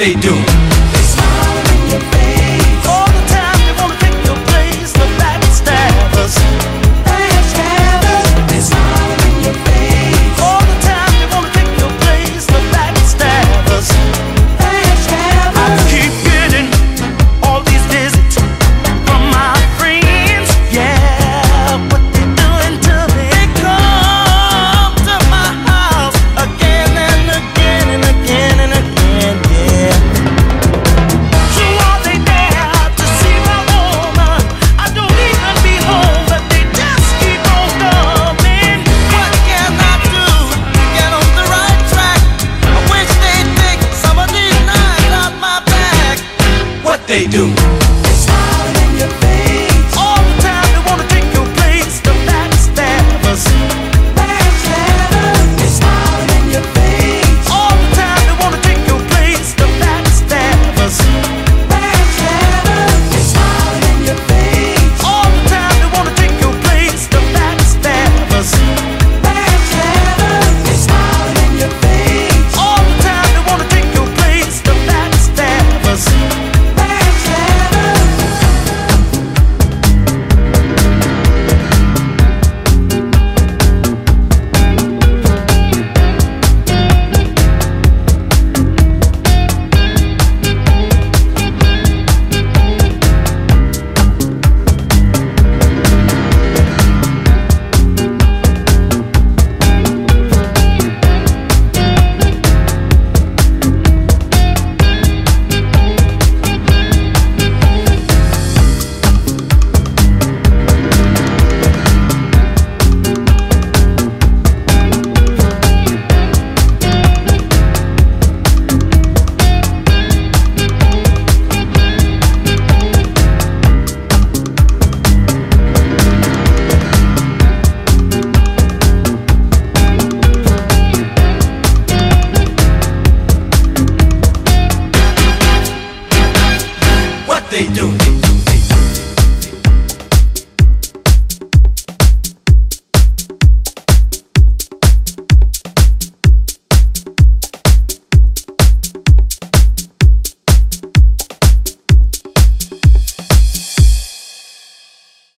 they do?